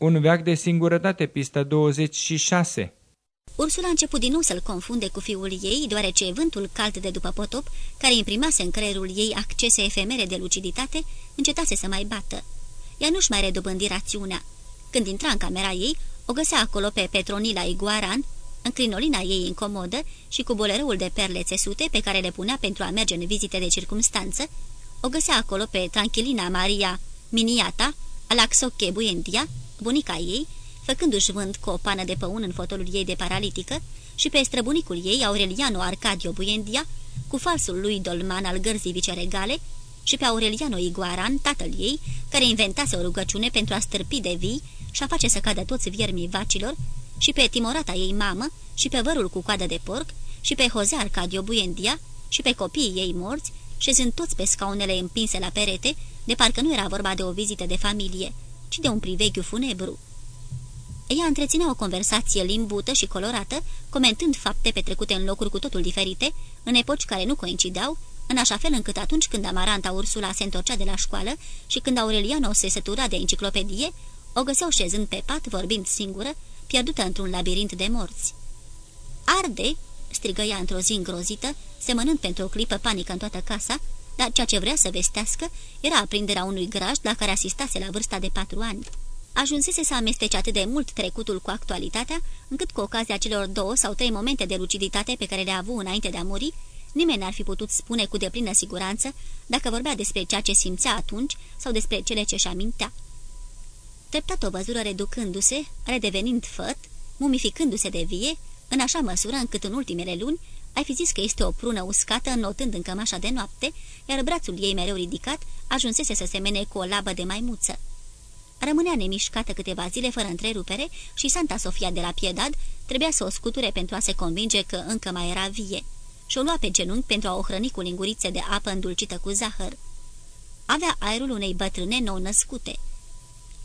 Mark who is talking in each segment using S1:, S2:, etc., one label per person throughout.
S1: Un veac de singurătate, pista 26
S2: Ursula a început din nou să-l confunde cu fiul ei, deoarece vântul cald de după potop, care imprimase în creierul ei accese efemere de luciditate, încetase să mai bată. Ea nu-și mai redobândi rațiunea. Când intra în camera ei, o găsea acolo pe Petronila Iguaran, în crinolina ei incomodă și cu bolereul de perle țesute pe care le punea pentru a merge în vizite de circumstanță, o găsea acolo pe Tranquilina Maria Miniata, Alaxoche Buendia, bunica ei, făcându-și vânt cu o pană de păun în fotolul ei de paralitică, și pe străbunicul ei, Aureliano Arcadio Buendia, cu falsul lui dolman al gărzii viceregale, și pe Aureliano Iguaran, tatăl ei, care inventase o rugăciune pentru a stârpi de vii și a face să cadă toți viermii vacilor, și pe timorata ei mamă, și pe vărul cu coadă de porc, și pe Jose Arcadio Buendia, și pe copiii ei morți, șezând toți pe scaunele împinse la perete, de parcă nu era vorba de o vizită de familie, ci de un priveghiu funebru. Ea întreținea o conversație limbută și colorată, comentând fapte petrecute în locuri cu totul diferite, în epoci care nu coincideau, în așa fel încât atunci când Amaranta Ursula se întorcea de la școală și când Aureliano se sătura de enciclopedie, o găseau șezând pe pat, vorbind singură, pierdută într-un labirint de morți. Arde!" strigă ea într-o zi îngrozită, semănând pentru o clipă panică în toată casa, dar ceea ce vrea să vestească era aprinderea unui graj la care asistase la vârsta de patru ani. Ajunsese să amestece atât de mult trecutul cu actualitatea, încât cu ocazia celor două sau trei momente de luciditate pe care le-a avut înainte de a muri, nimeni n-ar fi putut spune cu deplină siguranță dacă vorbea despre ceea ce simțea atunci sau despre cele ce-și amintea. Treptat o văzură reducându-se, redevenind făt, mumificându-se de vie, în așa măsură încât în ultimele luni ai fi zis că este o prună uscată înotând în cămașa de noapte, iar brațul ei mereu ridicat ajunsese să semene cu o labă de maimuță. Rămânea nemișcată câteva zile fără întrerupere și Santa Sofia de la Piedad trebuia să o scuture pentru a se convinge că încă mai era vie și o lua pe genunchi pentru a o hrăni cu lingurițe de apă îndulcită cu zahăr. Avea aerul unei bătrâne nou-născute.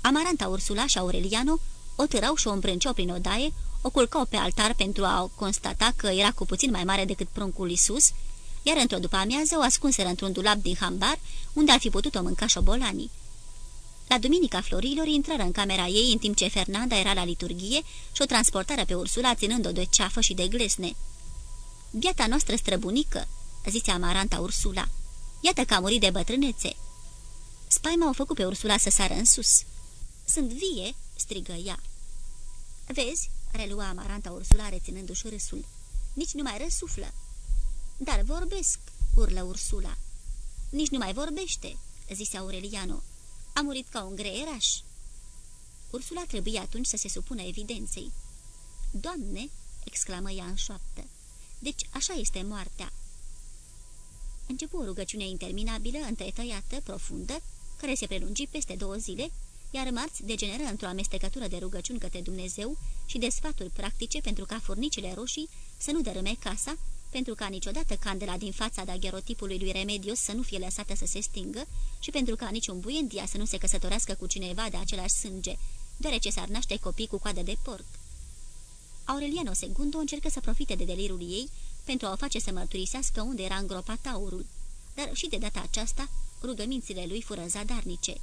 S2: Amaranta Ursula și Aureliano o târau și o îmbrânceau prin odaie, o culcau pe altar pentru a constata că era cu puțin mai mare decât pruncul Isus, iar într-o după amiază o ascunseră într-un dulap din hambar, unde ar fi putut-o mânca șobolanii. La Duminica Florilor intrară în camera ei în timp ce Fernanda era la liturghie și o transportară pe Ursula ținând-o de ceafă și de glesne. Biata noastră străbunică," zise Amaranta Ursula. Iată că a murit de bătrânețe." Spaima o făcut pe Ursula să sară în sus. Sunt vie?" strigă ea. Vezi?" Relua Amaranta Ursula reținându-și râsul. Nici nu mai răsuflă." Dar vorbesc," urlă Ursula. Nici nu mai vorbește," zise Aureliano. A murit ca un greieraș." Ursula trebuie atunci să se supună evidenței. Doamne!" exclamă ea în șoaptă. Deci așa este moartea." Începu o rugăciune interminabilă, întretăiată, profundă, care se prelungi peste două zile, iar marți degeneră într-o amestecătură de rugăciuni către Dumnezeu și de sfaturi practice pentru ca furnicile roșii să nu dărâme casa, pentru ca niciodată candela din fața dagherotipului lui Remedios să nu fie lăsată să se stingă și pentru ca niciun buendia să nu se căsătorească cu cineva de același sânge, deoarece s-ar naște copii cu coadă de porc. Aureliano Segundo încercă să profite de delirul ei pentru a o face să mărturisească unde era îngropat taurul, dar și de data aceasta rugămințile lui fură zadarnice.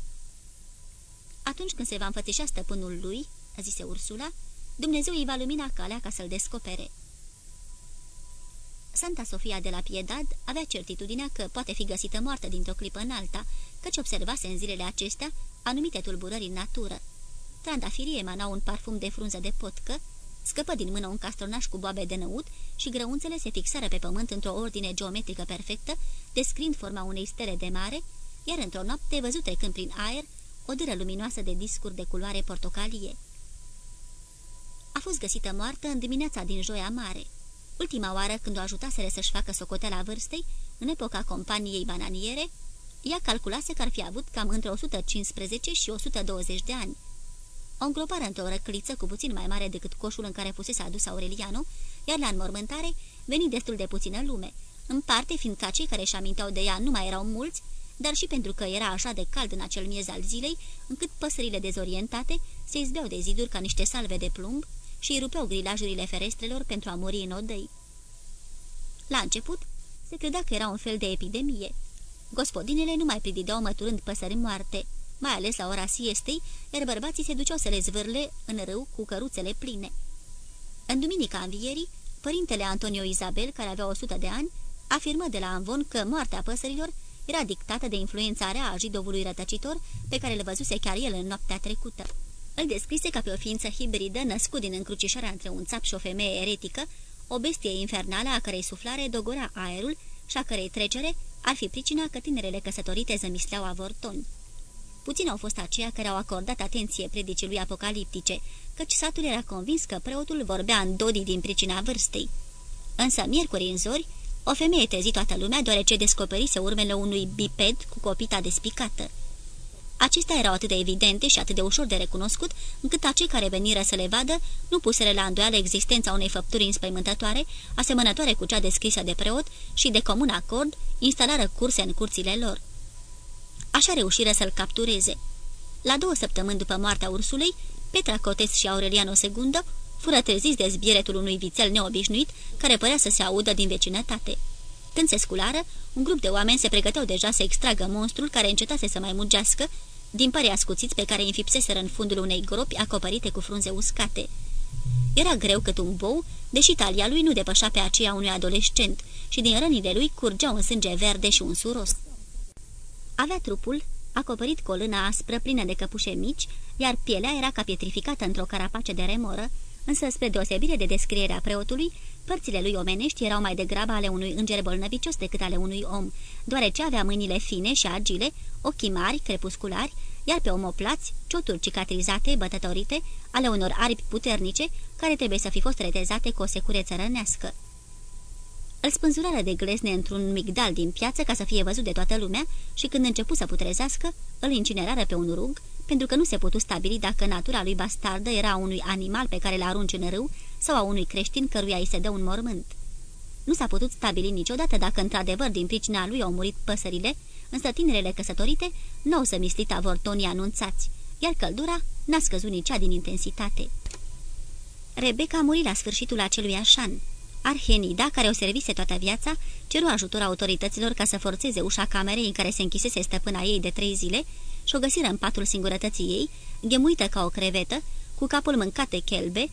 S2: Atunci când se va înfățișa stăpânul lui, zise Ursula, Dumnezeu îi va lumina calea ca să-l descopere. Santa Sofia de la Piedad avea certitudinea că poate fi găsită moartă dintr-o clipă în alta, căci observase în zilele acestea anumite tulburări în natură. Trandafirii emanau un parfum de frunză de potcă, scăpă din mână un castronaș cu boabe de năut și grăunțele se fixară pe pământ într-o ordine geometrică perfectă, descrind forma unei stele de mare, iar într-o noapte văzut trecând prin aer o dâră luminoasă de discuri de culoare portocalie. A fost găsită moartă în dimineața din Joia Mare. Ultima oară când o ajutaseră să-și facă socoteala vârstei, în epoca companiei bananiere, ea calculase că ar fi avut cam între 115 și 120 de ani. O îngropară într-o răcliță cu puțin mai mare decât coșul în care fusese adus Aureliano, iar la înmormântare veni destul de puțină lume, în parte fiindcă cei care își aminteau de ea nu mai erau mulți, dar și pentru că era așa de cald în acel miez al zilei, încât păsările dezorientate se izbeau de ziduri ca niște salve de plumb și îi rupeau grilajurile ferestrelor pentru a muri în odăi. La început, se credea că era un fel de epidemie. Gospodinele nu mai pridideau măturând păsări moarte, mai ales la ora siestei, iar bărbații se duceau să le zvârle în râu cu căruțele pline. În duminica învierii, părintele Antonio Isabel, care avea 100 de ani, afirmă de la Anvon că moartea păsărilor era dictată de influența rea a jidovului rătăcitor pe care îl văzuse chiar el în noaptea trecută. Îl descrise ca pe o ființă hibridă născut din încrucișarea între un țap și o femeie eretică, o bestie infernală a cărei suflare dogorea aerul și a cărei trecere ar fi pricina că tinerele căsătorite zămisleau avortoni. Puțin au fost aceia care au acordat atenție predicii lui apocaliptice, căci satul era convins că preotul vorbea în dodii din pricina vârstei. Însă, miercuri în zori, o femeie trezi toată lumea deoarece descoperise urmele unui biped cu copita despicată. Acestea erau atât de evidente și atât de ușor de recunoscut, încât acei care veniră să le vadă nu puseră la îndoială existența unei făpturi înspăimântătoare, asemănătoare cu cea descrisă de preot și, de comun acord, instalară curse în curțile lor. Așa reușiră să-l captureze. La două săptămâni după moartea ursulei, Petra Cotes și Aureliano II fură treziți de zbieretul unui vițel neobișnuit care părea să se audă din vecinătate. Când se sculară, un grup de oameni se pregăteau deja să extragă monstrul care încetase să mai mugească, din pări ascuțiți pe care îi înfipseseră în fundul unei gropi acoperite cu frunze uscate. Era greu cât un bou, deși talia lui nu depășea pe aceea unui adolescent și din rănile lui curgeau un sânge verde și un suros. Avea trupul acoperit cu o lână aspră plină de căpușe mici, iar pielea era ca pietrificată într-o carapace de remoră, însă spre deosebire de descrierea preotului, părțile lui omenești erau mai degrabă ale unui înger bolnăvicios decât ale unui om, deoarece avea mâinile fine și agile, ochii mari, crepusculari, iar pe omoplați, cioturi cicatrizate, bătătorite, ale unor aripi puternice, care trebuie să fi fost retezate cu o secureță rănească. Îl spânzurară de glesne într-un migdal din piață ca să fie văzut de toată lumea și când începu să putrezească, îl incinerară pe un rug, pentru că nu se putu stabili dacă natura lui bastardă era unui animal pe care l arunci în râu sau a unui creștin căruia îi se dă un mormânt. Nu s-a putut stabili niciodată dacă într-adevăr din pricina lui au murit păsările, însă tinerele căsătorite nu au să mislit avortonii anunțați, iar căldura n-a scăzut nici din intensitate. Rebecca a murit la sfârșitul acelui așan. Arhenida, care o servise toată viața, ceru ajutor autorităților ca să forțeze ușa camerei în care se închisese stăpâna ei de trei zile și o găsiră în patul singurătății ei, ghemuită ca o crevetă, cu capul mâncat de chelbe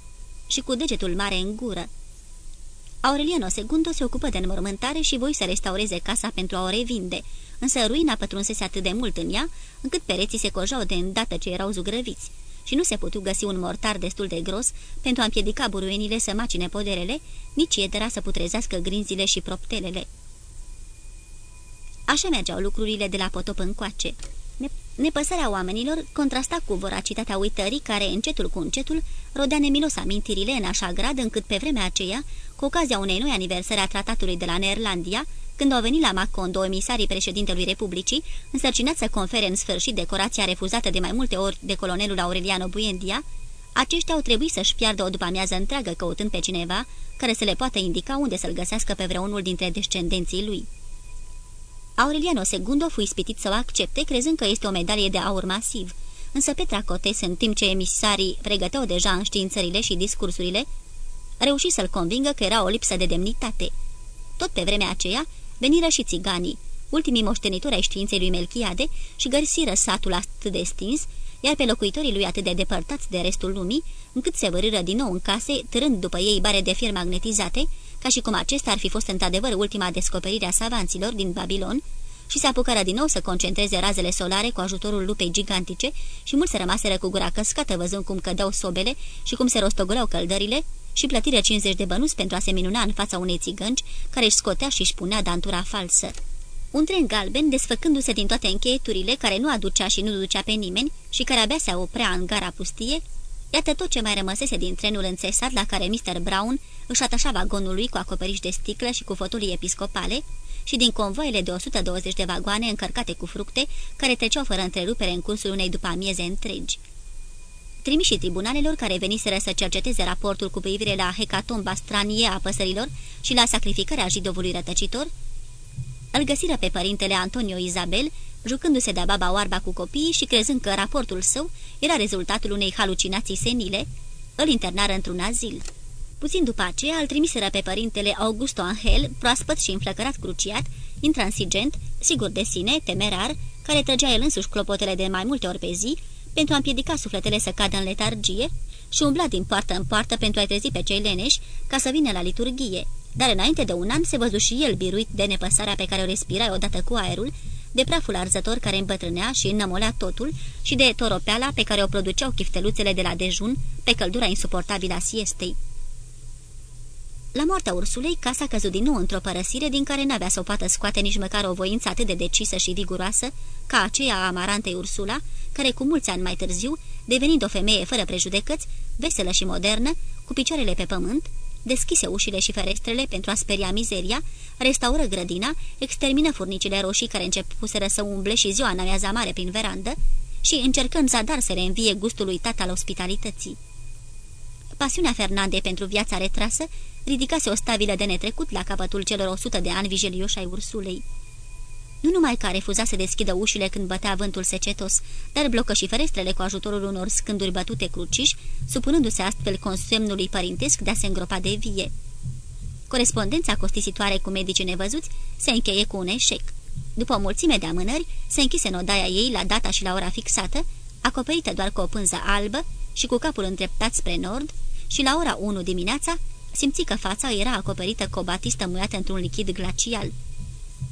S2: și cu degetul mare în gură. Aureliano II se ocupă de înmormântare și voi să restaureze casa pentru a o revinde, însă ruina pătrunsese atât de mult în ea, încât pereții se cojau de îndată ce erau zugrăviți și nu se putu găsi un mortar destul de gros pentru a împiedica buruenile să macine poderele, nici iedera să putrezească grinzile și proptelele. Așa mergeau lucrurile de la potop încoace. Nepăsarea oamenilor contrasta cu voracitatea uitării care, încetul cu încetul, rodea nemilos amintirile în așa grad încât pe vremea aceea, cu ocazia unei noi aniversări a tratatului de la Neerlandia, când au venit la Macondo emisarii președintelui Republicii, însărcinați să confere în sfârșit decorația refuzată de mai multe ori de colonelul Aureliano Buendia, aceștia au trebuit să-și piardă o după-amiază întreagă căutând pe cineva care să le poată indica unde să-l găsească pe vreunul dintre descendenții lui. Aureliano II fu ispitit să o accepte, crezând că este o medalie de aur masiv, însă Petra Cotes, în timp ce emisarii pregăteau deja înștiințările și discursurile, reuși să-l convingă că era o lipsă de demnitate. Tot pe vremea aceea, veniră și țiganii, ultimii moștenitori ai științei lui Melchiade și găsiră satul atât de stins, iar pe locuitorii lui atât de depărtați de restul lumii, încât se vărâră din nou în case, târând după ei bare de fier magnetizate, ca și cum acesta ar fi fost într-adevăr ultima descoperire a savanților din Babilon, și se apucară din nou să concentreze razele solare cu ajutorul lupei gigantice și mulți se rămaseră cu gura căscată văzând cum cădeau sobele și cum se rostogoleau căldările și plătiră 50 de bănuți pentru a se minuna în fața unei țigănci care își scotea și își punea dantura falsă. Un tren galben, desfăcându-se din toate încheieturile, care nu aducea și nu ducea pe nimeni și care abia se oprea în gara pustie, iată tot ce mai rămăsese din trenul înțesat la care Mr. Brown își atașa vagonul lui cu acoperiș de sticlă și cu fotolii episcopale și din convoile de 120 de vagoane încărcate cu fructe care treceau fără întrerupere în cursul unei după amieze întregi. Trimișii tribunalelor care veniseră să cerceteze raportul cu privire la hecatomba stranie a păsărilor și la sacrificarea jidovului rătăcitor, îl găsiră pe părintele Antonio Isabel, jucându-se de baba oarba cu copiii și crezând că raportul său era rezultatul unei halucinații senile, îl internară într-un azil. Puțin după aceea îl trimiseră pe părintele Augusto Angel, proaspăt și înflăcărat cruciat, intransigent, sigur de sine, temerar, care trăgea el însuși clopotele de mai multe ori pe zi, pentru a împiedica sufletele să cadă în letargie, și umbla din poartă în poartă pentru a trezi pe cei leneși ca să vină la liturghie. Dar înainte de un an se văzu și el biruit de nepăsarea pe care o respira odată cu aerul, de praful arzător care îmbătrânea și înnămolea totul și de toropeala pe care o produceau chifteluțele de la dejun pe căldura insuportabilă a siestei. La moartea ursulei, casa căzut din nou într-o părăsire din care n-avea să o poată scoate nici măcar o voință atât de decisă și viguroasă ca aceea a amarantei Ursula, care cu mulți ani mai târziu, devenind o femeie fără prejudecăți, veselă și modernă, cu picioarele pe pământ, deschise ușile și ferestrele pentru a speria mizeria, restaură grădina, extermină furnicile roșii care începuseră să umble și ziua în mare prin verandă și încercând zadar să reînvie gustul uitat al ospitalității. Pasiunea Fernandei pentru viața retrasă ridicase o stabilă de netrecut la capătul celor o sută de ani vijelioși ai ursulei. Nu numai că a refuzat să deschidă ușile când bătea vântul secetos, dar blocă și ferestrele cu ajutorul unor scânduri bătute cruciși, supunându-se astfel consemnului părintesc de a se îngropa de vie. Corespondența costisitoare cu medicii nevăzuți se încheie cu un eșec. După o mulțime de amânări, se închise în odaia ei la data și la ora fixată, acoperită doar cu o pânză albă și cu capul îndreptat spre nord, și la ora 1 dimineața simți că fața era acoperită cu o batistă muiată într-un lichid glacial.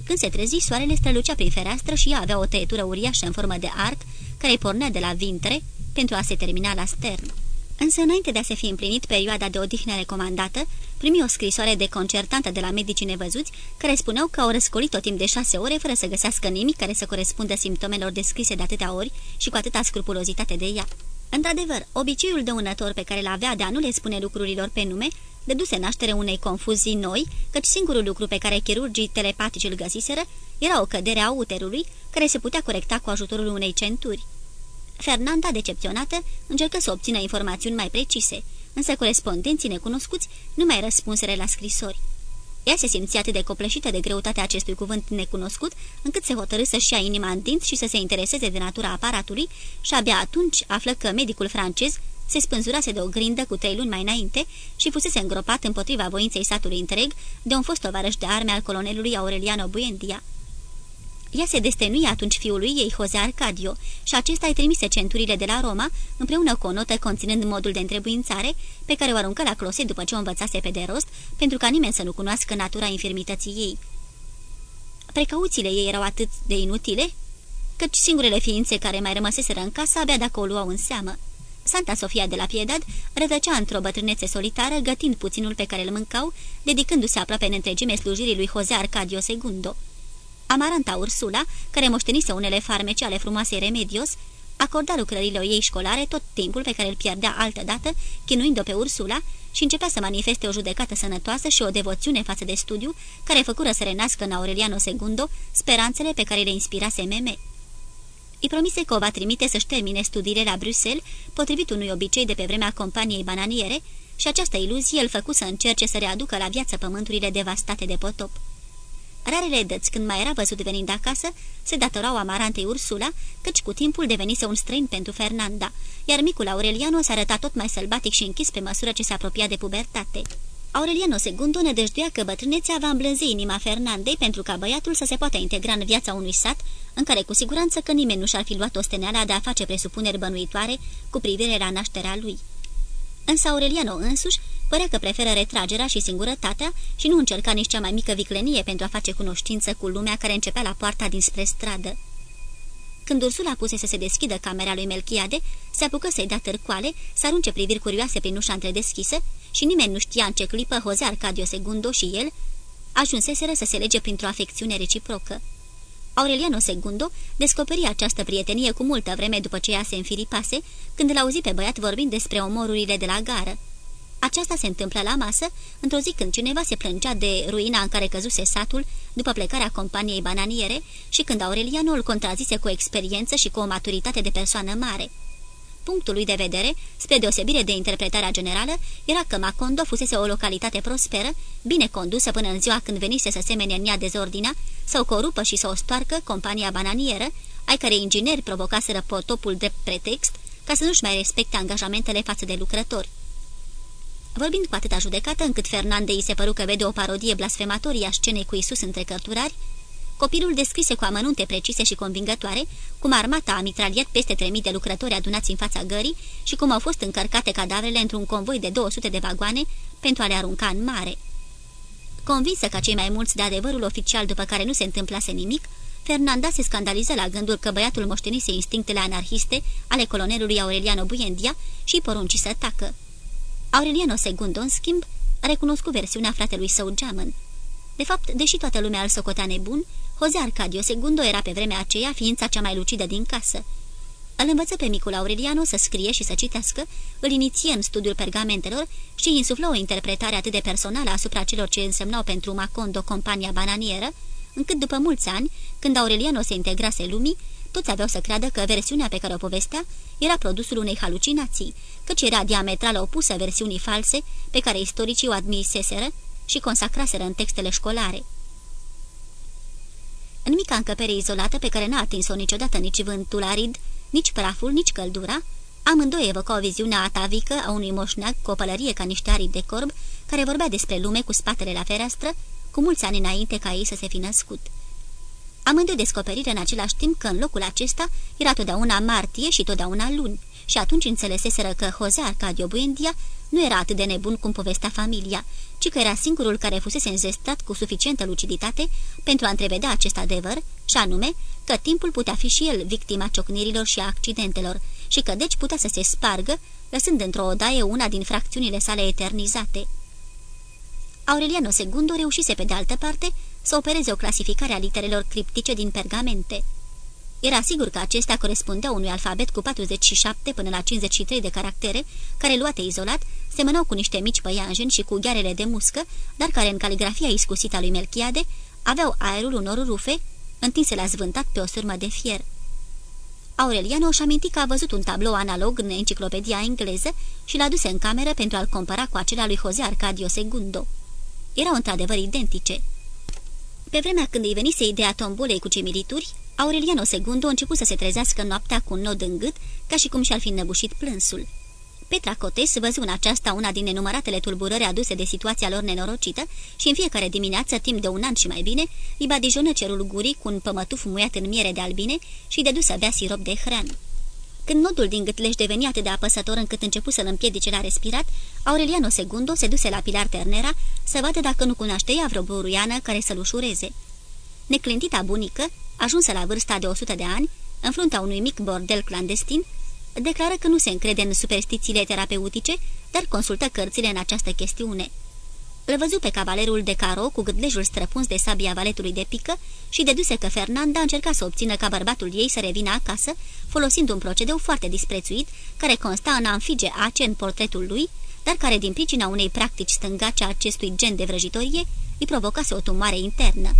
S2: Când se trezi, soarele strălucea prin fereastră și ea avea o tăietură uriașă în formă de arc, care îi pornea de la vintre pentru a se termina la stern. Însă, înainte de a se fi împlinit perioada de odihnă recomandată, primi o scrisoare deconcertantă de la medicii nevăzuți, care spuneau că au răscolit-o timp de șase ore fără să găsească nimic care să corespundă simptomelor descrise de atâtea ori și cu atâta scrupulozitate de ea. Într-adevăr, obiceiul dăunător pe care l-avea de a nu le spune lucrurilor pe nume, dăduse naștere unei confuzii noi, căci singurul lucru pe care chirurgii telepatici îl găsiseră era o cădere a uterului, care se putea corecta cu ajutorul unei centuri. Fernanda, decepționată, încercă să obțină informațiuni mai precise, însă corespondenții necunoscuți nu mai răspunsere la scrisori. Ea se simțea atât de copleșită de greutatea acestui cuvânt necunoscut, încât se hotărâ să-și ia inima în dinți și să se intereseze de natura aparatului și abia atunci află că medicul francez se spânzurase de o grindă cu trei luni mai înainte și fusese îngropat împotriva voinței satului întreg de un fost tovarăș de arme al colonelului Aureliano Buendia. Ea se destenuia atunci fiului ei, Jose Arcadio, și acesta îi trimise centurile de la Roma, împreună cu o notă conținând modul de întrebuințare, pe care o aruncă la close după ce o învățase pe de rost, pentru ca nimeni să nu cunoască natura infirmității ei. Precauțiile ei erau atât de inutile, căci singurele ființe care mai rămăseseră în casă abia dacă o luau în seamă. Santa Sofia de la Piedad rădăcea într-o bătrânețe solitară, gătind puținul pe care îl mâncau, dedicându-se aproape în întregime slujirii lui Jose Arcadio II. Amaranta Ursula, care moștenise unele farmece ale frumoasei Remedios, acorda lucrările ei școlare tot timpul pe care îl pierdea altădată, chinuind-o pe Ursula, și începea să manifeste o judecată sănătoasă și o devoțiune față de studiu, care făcură să renască în Aureliano II speranțele pe care le inspirase meme. Îi promise că o va trimite să-și termine studiile la Bruxelles, potrivit unui obicei de pe vremea companiei bananiere, și această iluzie îl făcu să încerce să readucă la viață pământurile devastate de potop. Rarele dăți când mai era văzut venind acasă, se datorau amarantei Ursula, căci cu timpul devenise un străin pentru Fernanda, iar micul Aureliano s-a arătat tot mai sălbatic și închis pe măsură ce se apropia de pubertate. Aureliano II nădăjduia că bătrânețea va îmblânzi inima Fernandei pentru ca băiatul să se poată integra în viața unui sat, în care cu siguranță că nimeni nu și-ar fi luat osteneala de a face presupuneri bănuitoare cu privire la nașterea lui. Însă Aureliano însuși părea că preferă retragerea și singurătatea și nu încerca nici cea mai mică viclenie pentru a face cunoștință cu lumea care începea la poarta dinspre stradă. Când Ursula puse să se deschidă camera lui Melchiade, se apucă să-i dea târcoale, să arunce priviri curioase prin ușa întredeschisă și nimeni nu știa în ce clipă Jose Arcadio Segundo și el ajunseseră să se lege printr-o afecțiune reciprocă. Aureliano Segundo descoperi această prietenie cu multă vreme după ce ea se înfiripase, când l auzi pe băiat vorbind despre omorurile de la gară. Aceasta se întâmplă la masă, într-o zi când cineva se plângea de ruina în care căzuse satul după plecarea companiei bananiere și când Aureliano îl contrazise cu o experiență și cu o maturitate de persoană mare. Punctul lui de vedere, spre deosebire de interpretarea generală, era că Macondo fusese o localitate prosperă, bine condusă până în ziua când venise să semene în ea dezordinea, să o corupă și să o stoarcă compania bananieră, ai care ingineri provocaseră potopul drept pretext ca să nu-și mai respecte angajamentele față de lucrători. Vorbind cu atâta judecată încât Fernandei se păru că vede o parodie blasfematorie a scenei cu Isus între cărturari, Copilul descrise cu amănunte precise și convingătoare cum armata a mitraliat peste 3000 de lucrători adunați în fața gării și cum au fost încărcate cadavrele într-un convoi de 200 de vagoane pentru a le arunca în mare. Convinsă ca cei mai mulți de adevărul oficial după care nu se întâmplase nimic, Fernanda se scandaliză la gândul că băiatul moștenise instinctele anarhiste ale colonelului Aureliano Buendia și porunci să tacă. Aureliano II, în schimb, a recunoscut versiunea fratelui său Geamăn. De fapt, deși toată lumea îl socotea nebun, Jose Arcadio II era pe vremea aceea ființa cea mai lucidă din casă. Îl învăță pe micul Aureliano să scrie și să citească, îl iniție în studiul pergamentelor și insuflă o interpretare atât de personală asupra celor ce însemnau pentru Macondo compania bananieră, încât după mulți ani, când Aureliano se integrase lumii, toți aveau să creadă că versiunea pe care o povestea era produsul unei halucinații, căci era diametral opusă versiunii false pe care istoricii o admiseseră și consacraseră în textele școlare. În mica încăpere izolată pe care n-a atins-o niciodată nici vântul arid, nici praful, nici căldura, amândoi evocau viziunea atavică a unui moșneag cu o pălărie ca niște aripi de corb, care vorbea despre lume cu spatele la fereastră, cu mulți ani înainte ca ei să se fi născut. Amândoi descoperire în același timp că în locul acesta era totdeauna martie și totdeauna luni, și atunci înțeleseseră că Jose Arcadio Buendia nu era atât de nebun cum povestea familia, ci că era singurul care fusese înzestrat cu suficientă luciditate pentru a întrevedea acest adevăr, și anume că timpul putea fi și el victima ciocnirilor și a accidentelor, și că deci putea să se spargă, lăsând într-o odaie una din fracțiunile sale eternizate. Aureliano II reușise pe de altă parte să opereze o clasificare a literelor criptice din pergamente. Era sigur că acestea corespundeau unui alfabet cu 47 până la 53 de caractere, care, luate izolat, semănau cu niște mici păianjeni și cu ghearele de muscă, dar care, în caligrafia iscusită a lui Melchiade, aveau aerul unor rufe, întinse la zvântat pe o sârmă de fier. Aureliano și aminti că a văzut un tablou analog în enciclopedia engleză și l-a dus în cameră pentru a-l compara cu acela lui Jose Arcadio Segundo. Erau într-adevăr identice. Pe vremea când îi venise ideea tombolei cu cimirituri, Aureliano II a început să se trezească noaptea cu un nod în gât, ca și cum și-ar fi năbușit plânsul. Petra Cotes văzu în aceasta una din nenumăratele tulburări aduse de situația lor nenorocită și în fiecare dimineață, timp de un an și mai bine, îi badijonă cerul gurii cu un pămătuf muiat în miere de albine și dedu să bea sirop de hrană. Când nodul din gâtlej deveni atât de apăsător încât începu să-l împiedice la respirat, Aureliano II se duse la Pilar Ternera să vadă dacă nu cunoaște ea vreo buruiană care să-l ușureze. Neclintita bunică, ajunsă la vârsta de 100 de ani, în fruntea unui mic bordel clandestin, declară că nu se încrede în superstițiile terapeutice, dar consultă cărțile în această chestiune. Îl văzu pe cavalerul de caro cu gâtlejul străpuns de sabia valetului de pică și deduse că Fernanda încerca să obțină ca bărbatul ei să revină acasă, folosind un procedeu foarte disprețuit, care consta în a înfige ace în portretul lui, dar care, din pricina unei practici stângace a acestui gen de vrăjitorie, îi provocase o tumoare internă.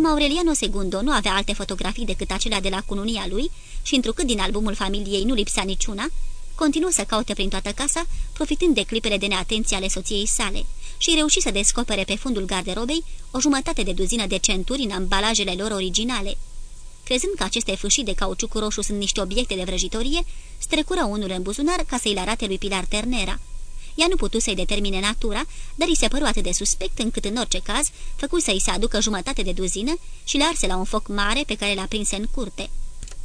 S2: Cum Aureliano II nu avea alte fotografii decât acelea de la cununia lui și întrucât din albumul familiei nu lipsea niciuna, continuă să caute prin toată casa, profitând de clipele de neatenție ale soției sale și reuși să descopere pe fundul garderobei o jumătate de duzină de centuri în ambalajele lor originale. Crezând că aceste fâșii de cauciuc roșu sunt niște obiecte de vrăjitorie, strecură unul în buzunar ca să-i le arate lui Pilar Ternera. Ea nu putu să-i determine natura, dar îi se păru atât de suspect încât în orice caz făcu să-i se aducă jumătate de duzină și le arse la un foc mare pe care l-a prins în curte.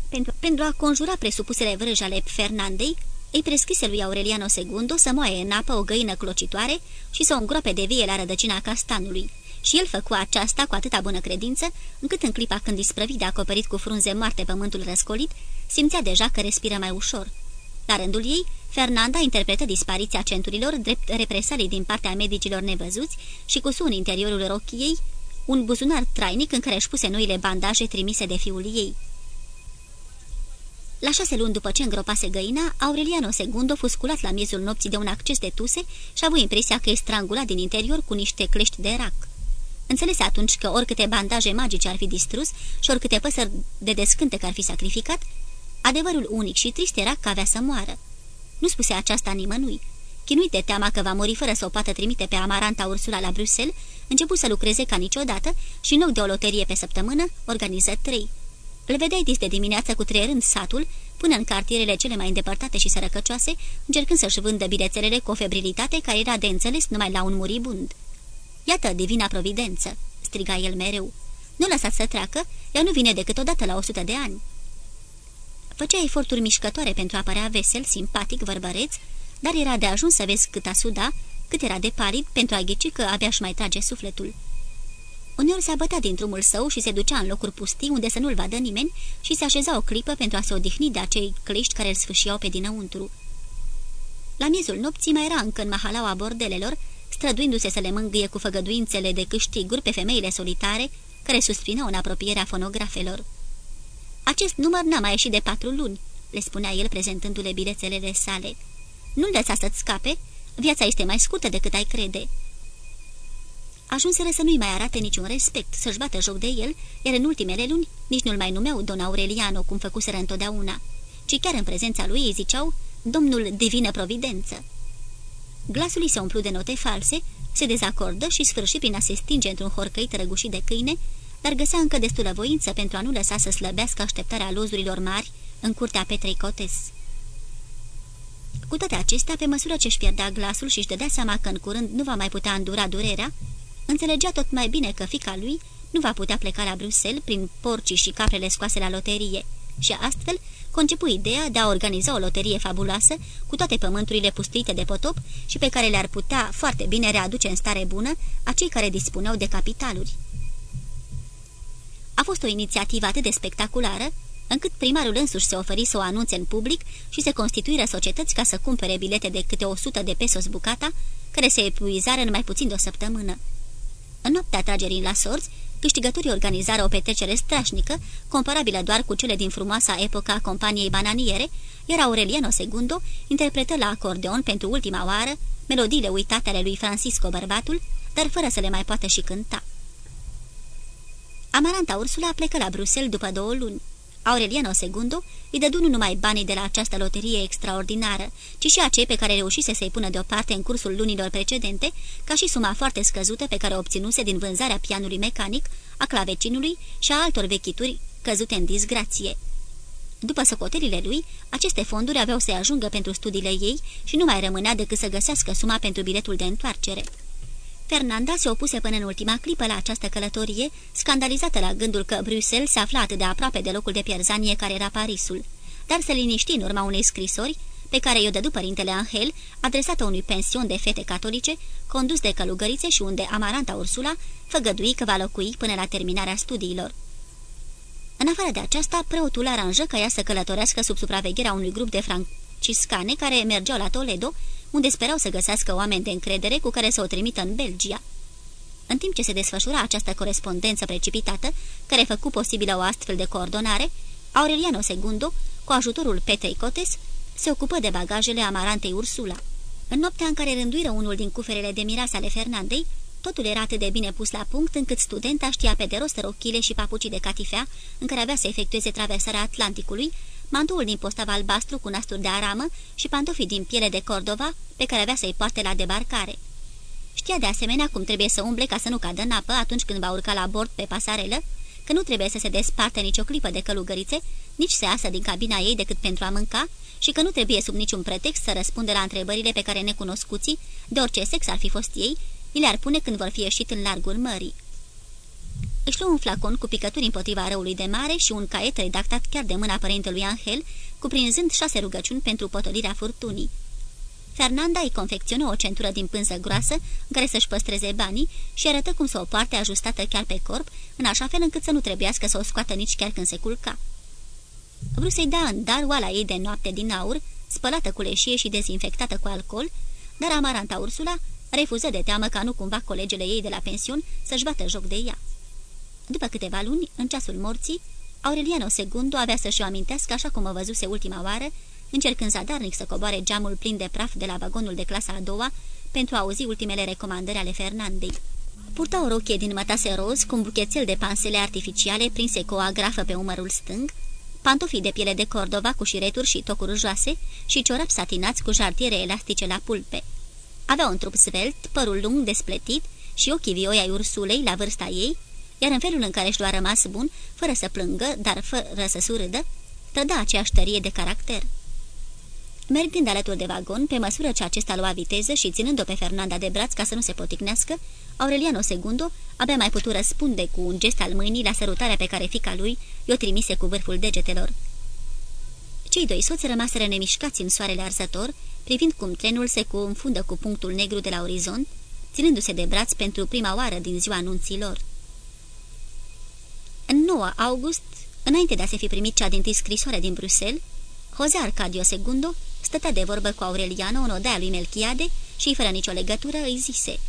S2: Pentru, pentru a conjura presupusele vrăji ale Fernandei, îi prescrise lui Aureliano II să moaie în apă o găină clocitoare și să o îngroape de vie la rădăcina castanului. Și el făcu aceasta cu atâta bună credință, încât în clipa când isprăvi de acoperit cu frunze moarte pământul răscolit, simțea deja că respiră mai ușor. La rândul ei, Fernanda interpretă dispariția centurilor drept represalii din partea medicilor nevăzuți și cu în interiorul rochiei un buzunar trainic în care își puse noile bandaje trimise de fiul ei. La șase luni după ce îngropase găina, Aureliano II fu sculat la miezul nopții de un acces de tuse și a avut impresia că e strangulat din interior cu niște clești de rac. Înțelese atunci că oricâte bandaje magice ar fi distrus și oricâte păsări de descânte ar fi sacrificat, adevărul unic și trist era că avea să moară. Nu spuse aceasta nimănui. Chinuit de teama că va muri fără să o poată trimite pe Amaranta Ursula la Bruxelles, începu să lucreze ca niciodată și în loc de o loterie pe săptămână, organiză trei. Îl vedeai dis de dimineață cu treierând satul, până în cartierele cele mai îndepărtate și sărăcăcioase, încercând să-și vândă bilețelele cu o febrilitate care era de înțeles numai la un muribund. Iată divina providență!" striga el mereu. Nu lăsați să treacă, ea nu vine decât odată la 100 de ani." Făcea eforturi mișcătoare pentru a părea vesel, simpatic, vorbăreț, dar era de ajuns să vezi cât a suda, cât era de palid pentru a ghici că abia își mai trage sufletul. Uneori se abătea din drumul său și se ducea în locuri pustii unde să nu-l vadă nimeni și se așeza o clipă pentru a se odihni de acei cliști care îl sfâșiau pe dinăuntru. La miezul nopții mai era încă în mahalaua bordelelor, străduindu-se să le mângâie cu făgăduințele de câștiguri pe femeile solitare care suspinau în apropierea fonografelor. Acest număr n-a mai ieșit de patru luni," le spunea el prezentându-le bilețelele sale. Nu-l lăsa să-ți scape, viața este mai scurtă decât ai crede." Ajunseră să nu-i mai arate niciun respect, să-și bată joc de el, iar în ultimele luni nici nu-l mai numeau Don Aureliano, cum făcuseră întotdeauna, ci chiar în prezența lui îi ziceau Domnul Divină Providență. Glasul îi se umplu de note false, se dezacordă și sfârși prin a se stinge într-un horcăit răgușit de câine, dar găsea încă destulă voință pentru a nu lăsa să slăbească așteptarea lozurilor mari în curtea Petrei Cotes. Cu toate acestea, pe măsură ce își pierdea glasul și își dădea seama că în curând nu va mai putea îndura durerea, înțelegea tot mai bine că fica lui nu va putea pleca la Bruxelles prin porcii și caprele scoase la loterie și astfel concepu ideea de a organiza o loterie fabuloasă cu toate pământurile pustuite de potop și pe care le-ar putea foarte bine readuce în stare bună acei care dispuneau de capitaluri. A fost o inițiativă atât de spectaculară, încât primarul însuși se oferi să o anunțe în public și se constituiră societăți ca să cumpere bilete de câte 100 de pesos bucata, care se epuizară în mai puțin de o săptămână. În noaptea tragerii la sorți, câștigătorii organizară o petrecere strașnică, comparabilă doar cu cele din frumoasa epoca a companiei bananiere, iar Aureliano II interpretă la acordeon pentru ultima oară melodiile uitate ale lui Francisco Bărbatul, dar fără să le mai poată și cânta. Amaranta Ursula plecă la Bruxelles după două luni. Aureliano II îi dădu nu numai banii de la această loterie extraordinară, ci și acei pe care reușise să-i pună deoparte în cursul lunilor precedente, ca și suma foarte scăzută pe care o obținuse din vânzarea pianului mecanic, a clavecinului și a altor vechituri căzute în disgrație. După socotelile lui, aceste fonduri aveau să ajungă pentru studiile ei și nu mai rămânea decât să găsească suma pentru biletul de întoarcere. Fernanda se opuse până în ultima clipă la această călătorie, scandalizată la gândul că Bruxelles se afla atât de aproape de locul de pierzanie care era Parisul, dar se liniști în urma unei scrisori pe care i-o dădu părintele Angel, adresată unui pension de fete catolice, condus de călugărițe și unde Amaranta Ursula făgădui că va locui până la terminarea studiilor. În afară de aceasta, preotul aranjă ca ea să călătorească sub supravegherea unui grup de franciscane care mergeau la Toledo, unde sperau să găsească oameni de încredere cu care să o trimită în Belgia. În timp ce se desfășura această corespondență precipitată, care făcu posibilă o astfel de coordonare, Aureliano II, cu ajutorul Petrei Cotes, se ocupă de bagajele amarantei Ursula. În noaptea în care rânduiră unul din cuferele de miras ale Fernandei, totul era atât de bine pus la punct încât studenta știa pe de rost rochile și papucii de catifea în care avea să efectueze traversarea Atlanticului, mantul din postav albastru cu nasturi de aramă și pantofii din piele de Cordova pe care avea să-i poarte la debarcare. Știa de asemenea cum trebuie să umble ca să nu cadă în apă atunci când va urca la bord pe pasarelă, că nu trebuie să se desparte nicio clipă de călugărițe, nici să iasă din cabina ei decât pentru a mânca și că nu trebuie sub niciun pretext să răspunde la întrebările pe care necunoscuții, de orice sex ar fi fost ei, îi le-ar pune când vor fi ieșit în largul mării. Își luă un flacon cu picături împotriva răului de mare și un caiet redactat chiar de mâna părintelui Angel, cuprinzând șase rugăciuni pentru potolirea furtunii. Fernanda îi confecționă o centură din pânză groasă în care să-și păstreze banii și arătă cum să o poarte ajustată chiar pe corp, în așa fel încât să nu trebuiască să o scoată nici chiar când se culca. Vreau să-i dea în dar oala ei de noapte din aur, spălată cu leșie și dezinfectată cu alcool, dar Amaranta Ursula refuză de teamă ca nu cumva colegele ei de la pensiuni să-și bată joc de ea. După câteva luni, în ceasul morții, Aureliano II avea să-și o amintească așa cum o văzuse ultima oară, încercând zadarnic să coboare geamul plin de praf de la vagonul de clasa a doua pentru a auzi ultimele recomandări ale Fernandei. Purta o rochie din mătase roz cu un buchețel de pansele artificiale prinse cu o agrafă pe umărul stâng, pantofii de piele de Cordova cu șireturi și tocuri joase și ciorap satinați cu jartiere elastice la pulpe. Avea un trup svelt, părul lung despletit și ochii vioi ai ursulei la vârsta ei, iar în felul în care și-l a rămas bun, fără să plângă, dar fără să surâdă, trăda aceeași tărie de caracter. Mergând alături de vagon, pe măsură ce acesta lua viteză și ținând-o pe Fernanda de braț ca să nu se poticnească, Aureliano II abia mai putu răspunde cu un gest al mâinii la sărutarea pe care fica lui i-o trimise cu vârful degetelor. Cei doi soți rămaseră nemișcați în soarele arzător, privind cum trenul se confundă cu punctul negru de la orizont, ținându-se de braț pentru prima oară din ziua anunților. În 9 august, înainte de a se fi primit cea din scrisoare din Bruxelles, Jose Arcadio II stătea de vorbă cu Aureliano în odaia lui Melchiade și, fără nicio legătură, îi zise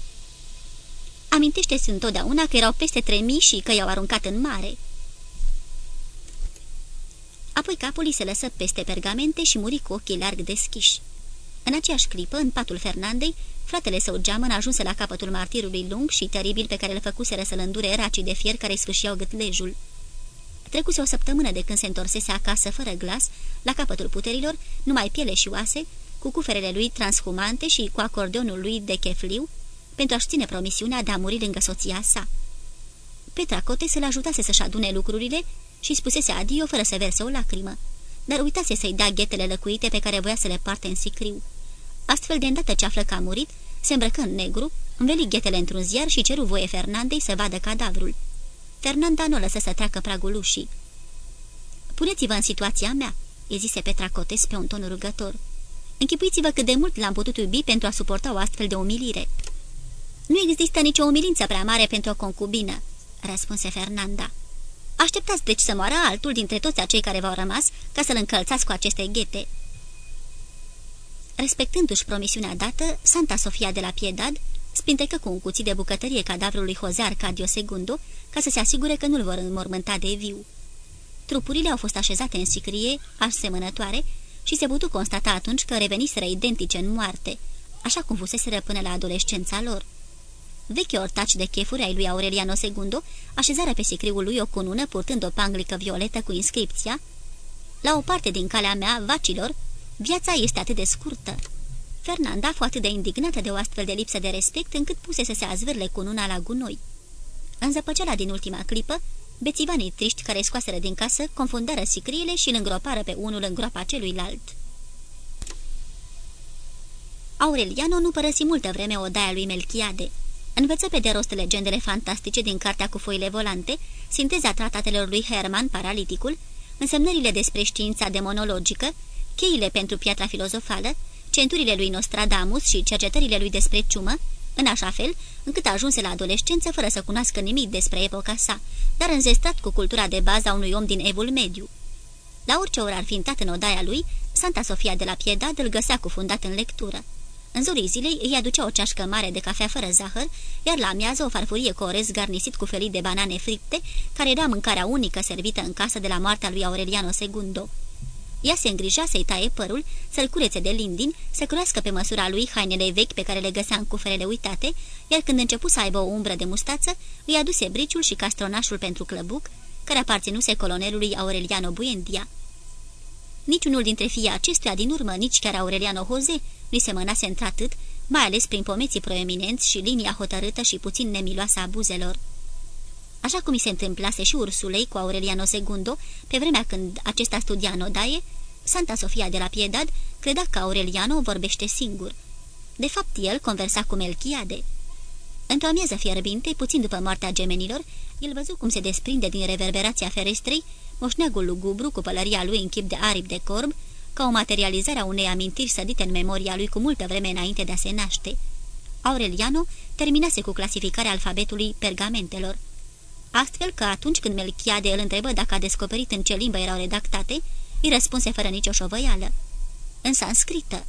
S2: Amintește-ți întotdeauna că erau peste trei mii și că i-au aruncat în mare." Apoi capul îi se lăsă peste pergamente și muri cu ochii larg deschiși. În aceeași clipă, în patul Fernandei, fratele său geamăn ajunse la capătul martirului lung și teribil pe care îl făcuseră să-l îndure racii de fier care îi sfârșiau gâtlejul. Trecuse o săptămână de când se întorsese acasă fără glas, la capătul puterilor, numai piele și oase, cu cuferele lui transhumante și cu acordeonul lui de chefliu, pentru a-și ține promisiunea de a muri lângă soția sa. Petra Cote să-l ajutase să-și adune lucrurile și spusese adio fără să verse o lacrimă, dar uitase să-i dea ghetele lăcuite pe care voia să le parte în sicriu. Astfel, de îndată ce află că a murit, se îmbrăcă în negru, înveli ghetele într-un ziar și ceru voie Fernandei să vadă cadavrul. Fernanda nu lăsă să treacă pragul ușii. Puneți-vă în situația mea," îi zise Petra Cotes pe un ton rugător. Închipuiți-vă cât de mult l-am putut iubi pentru a suporta o astfel de umilire." Nu există nicio umilință prea mare pentru o concubină," răspunse Fernanda. Așteptați deci să moară altul dintre toți acei care v-au rămas ca să-l încălțați cu aceste ghete." Respectându-și promisiunea dată, Santa Sofia de la Piedad spintecă cu un cuțit de bucătărie cadavrul lui Jose Arcadio II ca să se asigure că nu-l vor înmormânta de viu. Trupurile au fost așezate în sicrie, asemănătoare, și se putu constata atunci că reveniseră identice în moarte, așa cum fuseseră până la adolescența lor. Vechi ortaci de chefuri ai lui Aureliano II așezară pe sicriul lui o cunună purtând o panglică violetă cu inscripția La o parte din calea mea, vacilor, viața este atât de scurtă. Fernanda fu atât de indignată de o astfel de lipsă de respect încât puse să se azvârle cununa la gunoi. În zăpăceala din ultima clipă, bețivanii triști care scoaseră din casă confundară sicriile și îl îngropară pe unul în groapa celuilalt. Aureliano nu părăsi multă vreme odaia lui Melchiade. Învăță pe de rost legendele fantastice din cartea cu foile volante, sinteza tratatelor lui Herman, paraliticul, însemnările despre știința demonologică, cheile pentru piatra filozofală, centurile lui Nostradamus și cercetările lui despre ciumă, în așa fel încât ajunse la adolescență fără să cunoască nimic despre epoca sa, dar înzestrat cu cultura de bază a unui om din evul mediu. La orice oră ar fi intrat în odaia lui, Santa Sofia de la Piedad îl găsea cufundat în lectură. În zorii zilei îi aducea o ceașcă mare de cafea fără zahăr, iar la amiază o farfurie cu orez garnisit cu felii de banane fripte, care era mâncarea unică servită în casă de la moartea lui Aureliano II. Ea se îngrija să-i taie părul, să-l curețe de lindin, să curească pe măsura lui hainele vechi pe care le găsea în cuferele uitate, iar când începu să aibă o umbră de mustață, îi aduse briciul și castronașul pentru clăbuc, care aparținuse colonelului Aureliano Buendia. Niciunul dintre fii acestuia din urmă, nici chiar Aureliano Jose, nu-i semănase într-atât, mai ales prin pomeții proeminenți și linia hotărâtă și puțin nemiloasă a buzelor. Așa cum i se întâmplase și Ursulei cu Aureliano II, pe vremea când acesta studia în odaie, Santa Sofia de la Piedad credea că Aureliano vorbește singur. De fapt, el conversa cu Melchiade. Într-o amiază fierbinte, puțin după moartea gemenilor, el văzu cum se desprinde din reverberația ferestrei moșneagul lugubru cu pălăria lui în chip de aripi de corb, ca o materializare a unei amintiri sădite în memoria lui cu multă vreme înainte de a se naște. Aureliano terminase cu clasificarea alfabetului pergamentelor. Astfel că atunci când Melchiade îl întrebă dacă a descoperit în ce limbă erau redactate, îi răspunse fără nicio șovăială. În sanscrită.